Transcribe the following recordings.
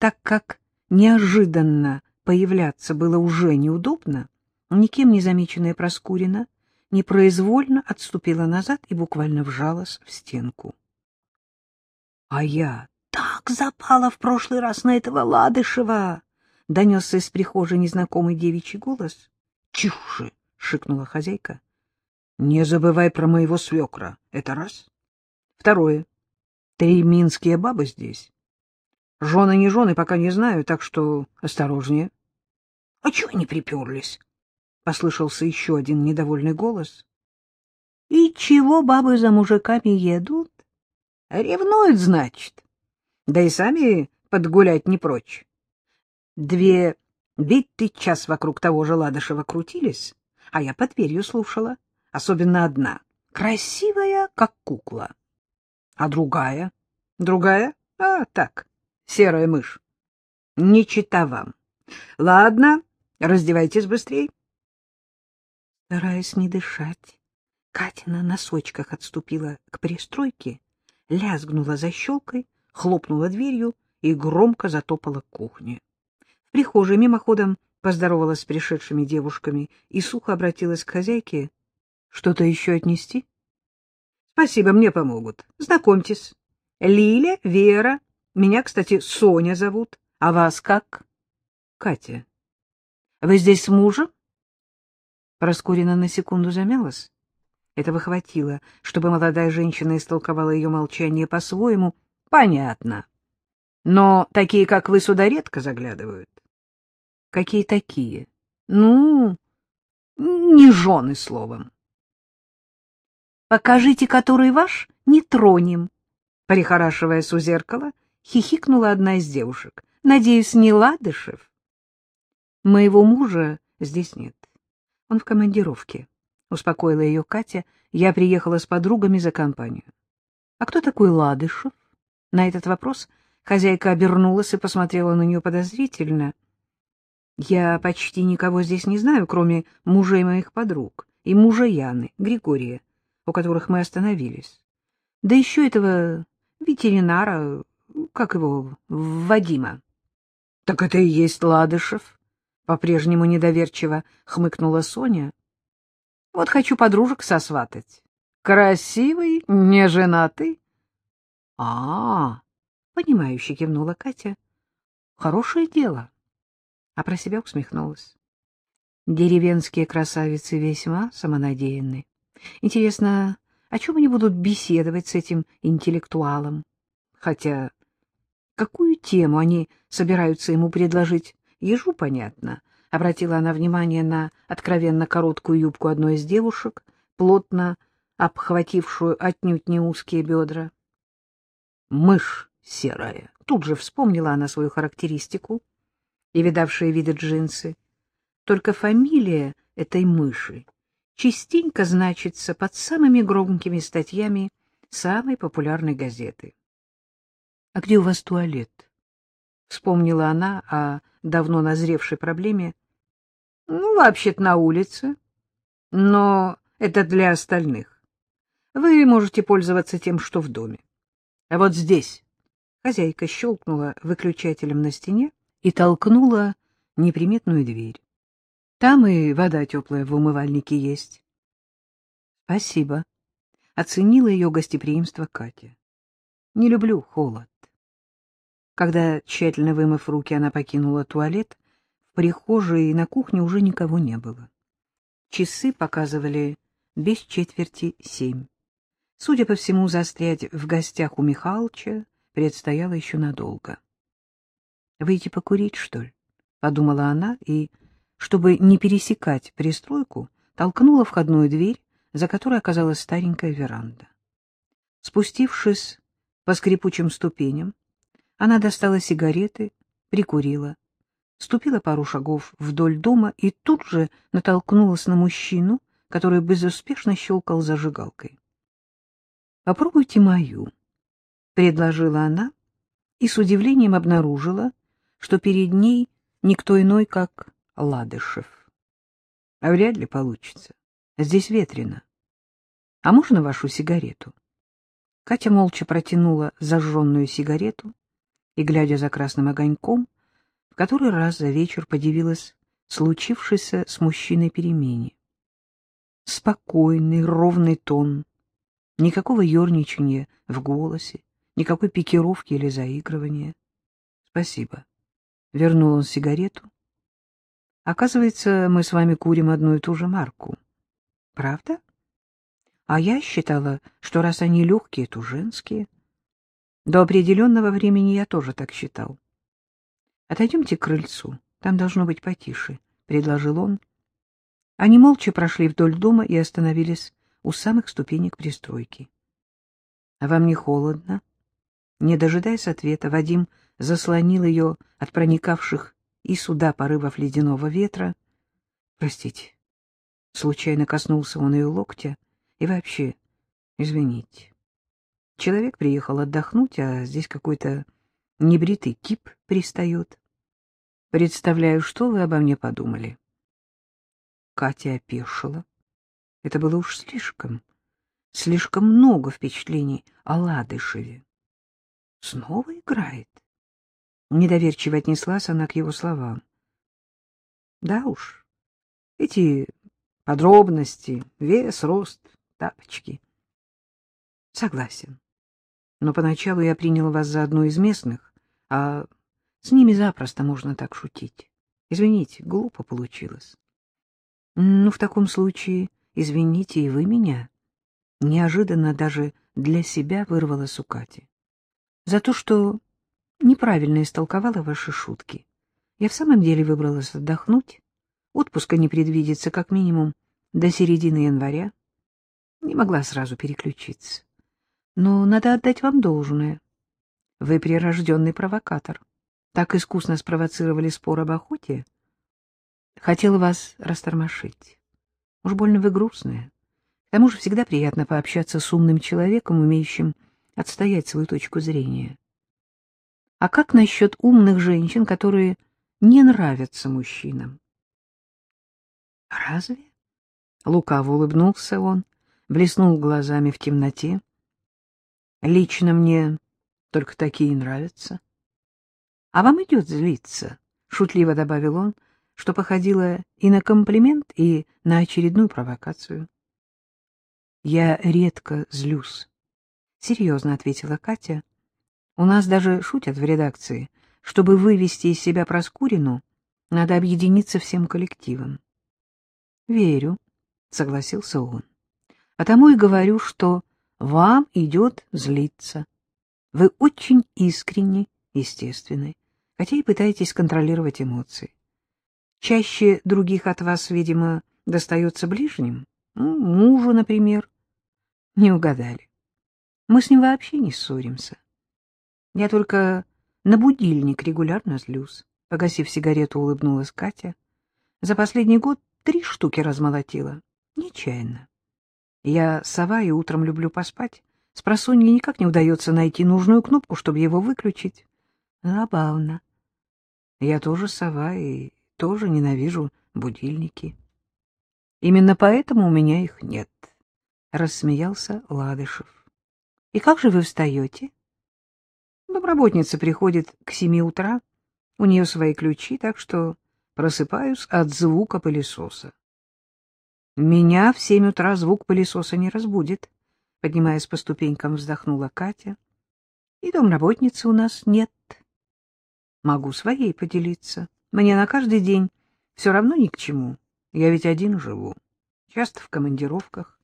Так как неожиданно появляться было уже неудобно, никем не замеченная Проскурина непроизвольно отступила назад и буквально вжалась в стенку. — А я так запала в прошлый раз на этого Ладышева! — донесся из прихожей незнакомый девичий голос. — Тише! — шикнула хозяйка. — Не забывай про моего свекра. Это раз. Второе. Три минские бабы здесь. Жены не жены пока не знаю, так что осторожнее. — А чего не приперлись? — послышался еще один недовольный голос. — И чего бабы за мужиками едут? — Ревнуют, значит. Да и сами подгулять не прочь. Две битый час вокруг того же Ладышева крутились, а я под дверью слушала, особенно одна, красивая, как кукла. А другая? Другая? А, так, серая мышь. Не чита вам. Ладно, раздевайтесь быстрей. Стараясь не дышать, Катя на носочках отступила к пристройке, лязгнула защелкой, хлопнула дверью и громко затопала к кухне. В прихожей мимоходом поздоровалась с пришедшими девушками и сухо обратилась к хозяйке. — Что-то еще отнести? — Спасибо, мне помогут. Знакомьтесь. Лиля, Вера. Меня, кстати, Соня зовут. А вас как? — Катя. — Вы здесь с мужем? Проскурина на секунду замялась. Этого хватило, чтобы молодая женщина истолковала ее молчание по-своему. Понятно. Но такие, как вы, сюда редко заглядывают. Какие такие? Ну, не жены, словом. Покажите, который ваш, не тронем. Прихорашиваясь у зеркала, хихикнула одна из девушек. Надеюсь, не Ладышев? Моего мужа здесь нет. Он в командировке, — успокоила ее Катя. Я приехала с подругами за компанию. — А кто такой Ладышев? На этот вопрос хозяйка обернулась и посмотрела на нее подозрительно. — Я почти никого здесь не знаю, кроме мужей моих подруг и мужа Яны, Григория, у которых мы остановились. Да еще этого ветеринара, как его, Вадима. — Так это и есть Ладышев, по-прежнему недоверчиво хмыкнула Соня. Вот хочу подружек сосватать. Красивый, не женатый. А, -а, -а понимающе кивнула Катя. Хорошее дело. А про себя усмехнулась. Деревенские красавицы весьма самонадеянны. Интересно, о чем они будут беседовать с этим интеллектуалом? Хотя, какую тему они собираются ему предложить, Ежу понятно. Обратила она внимание на откровенно короткую юбку одной из девушек, плотно обхватившую отнюдь не узкие бедра. Мышь серая. Тут же вспомнила она свою характеристику и видавшие виды джинсы. Только фамилия этой мыши частенько значится под самыми громкими статьями самой популярной газеты. — А где у вас туалет? — вспомнила она о давно назревшей проблеме. — Ну, вообще-то на улице. Но это для остальных. Вы можете пользоваться тем, что в доме. А вот здесь хозяйка щелкнула выключателем на стене и толкнула неприметную дверь. Там и вода теплая в умывальнике есть. — Спасибо. Оценила ее гостеприимство Катя. — Не люблю холод. Когда, тщательно вымыв руки, она покинула туалет, в прихожей и на кухне уже никого не было. Часы показывали без четверти семь. Судя по всему, застрять в гостях у Михалыча предстояло еще надолго. «Выйти покурить, что ли?» — подумала она и, чтобы не пересекать пристройку, толкнула входную дверь, за которой оказалась старенькая веранда. Спустившись по скрипучим ступеням, она достала сигареты, прикурила, ступила пару шагов вдоль дома и тут же натолкнулась на мужчину, который безуспешно щелкал зажигалкой. — Попробуйте мою, — предложила она и с удивлением обнаружила, что перед ней никто иной, как Ладышев. — А вряд ли получится. Здесь ветрено. — А можно вашу сигарету? Катя молча протянула зажженную сигарету, и, глядя за красным огоньком, в который раз за вечер подивилась случившейся с мужчиной перемене. Спокойный, ровный тон, никакого ерничания в голосе, никакой пикировки или заигрывания. Спасибо. Вернул он сигарету. Оказывается, мы с вами курим одну и ту же марку. Правда? А я считала, что раз они легкие, то женские. До определенного времени я тоже так считал. Отойдемте к крыльцу, там должно быть потише, — предложил он. Они молча прошли вдоль дома и остановились у самых ступенек пристройки. — А вам не холодно? Не дожидаясь ответа, Вадим заслонил ее от проникавших и сюда порывов ледяного ветра. Простите, случайно коснулся он ее локтя. И вообще, извините. Человек приехал отдохнуть, а здесь какой-то небритый кип пристает. Представляю, что вы обо мне подумали. Катя опешила. Это было уж слишком, слишком много впечатлений о Ладышеве. Снова играет? Недоверчиво отнеслась она к его словам. Да уж, эти подробности, вес, рост, тапочки. Согласен. Но поначалу я принял вас за одну из местных, а с ними запросто можно так шутить. Извините, глупо получилось. Ну, в таком случае, извините и вы меня. Неожиданно даже для себя вырвалась у Кати. За то, что неправильно истолковала ваши шутки. Я в самом деле выбралась отдохнуть. Отпуска не предвидится как минимум до середины января. Не могла сразу переключиться. Но надо отдать вам должное. Вы прирожденный провокатор. Так искусно спровоцировали спор об охоте. Хотела вас растормошить. Уж больно вы грустная. К тому же всегда приятно пообщаться с умным человеком, умеющим отстоять свою точку зрения. А как насчет умных женщин, которые не нравятся мужчинам? Разве? Лукаво улыбнулся он, блеснул глазами в темноте. Лично мне только такие нравятся. А вам идет злиться, шутливо добавил он, что походило и на комплимент, и на очередную провокацию. Я редко злюсь, серьезно ответила Катя. У нас даже шутят в редакции. Чтобы вывести из себя Проскурину, надо объединиться всем коллективом. — Верю, — согласился он. — А тому и говорю, что вам идет злиться. Вы очень искренни, естественны, хотя и пытаетесь контролировать эмоции. Чаще других от вас, видимо, достается ближним, ну, мужу, например. Не угадали. Мы с ним вообще не ссоримся. Я только на будильник регулярно злюсь. Погасив сигарету, улыбнулась Катя. За последний год три штуки размолотила. Нечаянно. Я сова и утром люблю поспать. С просонья никак не удается найти нужную кнопку, чтобы его выключить. Забавно. Я тоже сова и тоже ненавижу будильники. Именно поэтому у меня их нет, — рассмеялся Ладышев. — И как же вы встаете? — Домработница приходит к семи утра, у нее свои ключи, так что просыпаюсь от звука пылесоса. Меня в семь утра звук пылесоса не разбудит, поднимаясь по ступенькам, вздохнула Катя. И домработницы у нас нет. Могу своей поделиться. Мне на каждый день все равно ни к чему. Я ведь один живу, часто в командировках.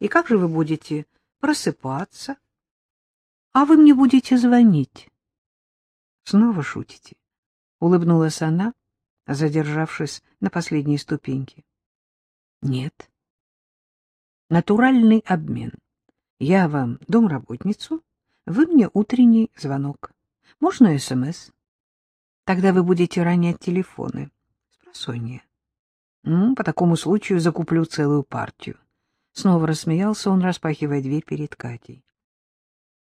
И как же вы будете просыпаться? А вы мне будете звонить. Снова шутите? Улыбнулась она, задержавшись на последней ступеньке. Нет. Натуральный обмен. Я вам домработницу, вы мне утренний звонок. Можно СМС? Тогда вы будете ронять телефоны. Спросонья. Ну, по такому случаю закуплю целую партию. Снова рассмеялся он, распахивая дверь перед Катей.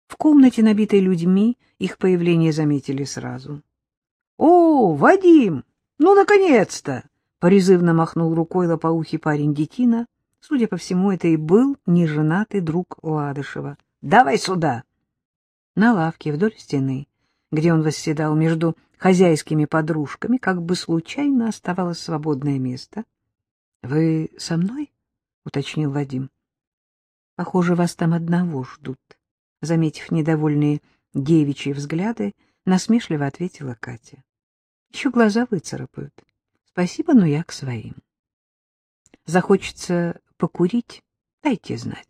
В комнате, набитой людьми, их появление заметили сразу. — О, Вадим! Ну, наконец-то! — порезывно махнул рукой лопоухий парень детина. Судя по всему, это и был неженатый друг Ладышева. — Давай сюда! На лавке вдоль стены где он восседал между хозяйскими подружками, как бы случайно оставалось свободное место. — Вы со мной? — уточнил Вадим. — Похоже, вас там одного ждут. Заметив недовольные девичьи взгляды, насмешливо ответила Катя. — Еще глаза выцарапают. Спасибо, но я к своим. Захочется покурить? Дайте знать.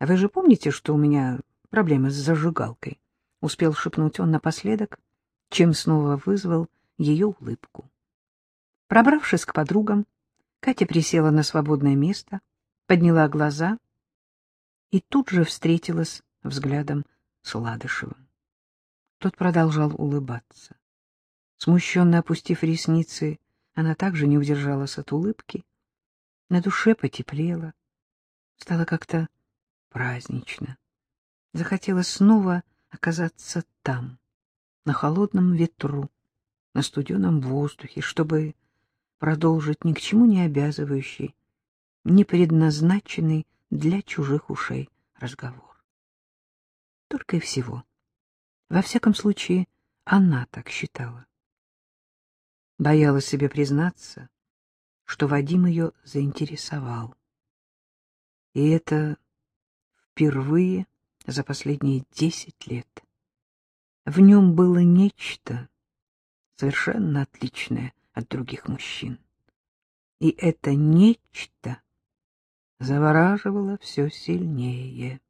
Вы же помните, что у меня проблемы с зажигалкой? Успел шепнуть он напоследок, чем снова вызвал ее улыбку. Пробравшись к подругам, Катя присела на свободное место, подняла глаза и тут же встретилась взглядом с Ладышевым. Тот продолжал улыбаться. Смущенно опустив ресницы, она также не удержалась от улыбки. На душе потеплело. Стало как-то празднично. Захотелось снова оказаться там, на холодном ветру, на студеном воздухе, чтобы продолжить ни к чему не обязывающий, не предназначенный для чужих ушей разговор. Только и всего. Во всяком случае, она так считала. Боялась себе признаться, что Вадим ее заинтересовал. И это впервые за последние десять лет. В нем было нечто совершенно отличное от других мужчин. И это нечто завораживало все сильнее.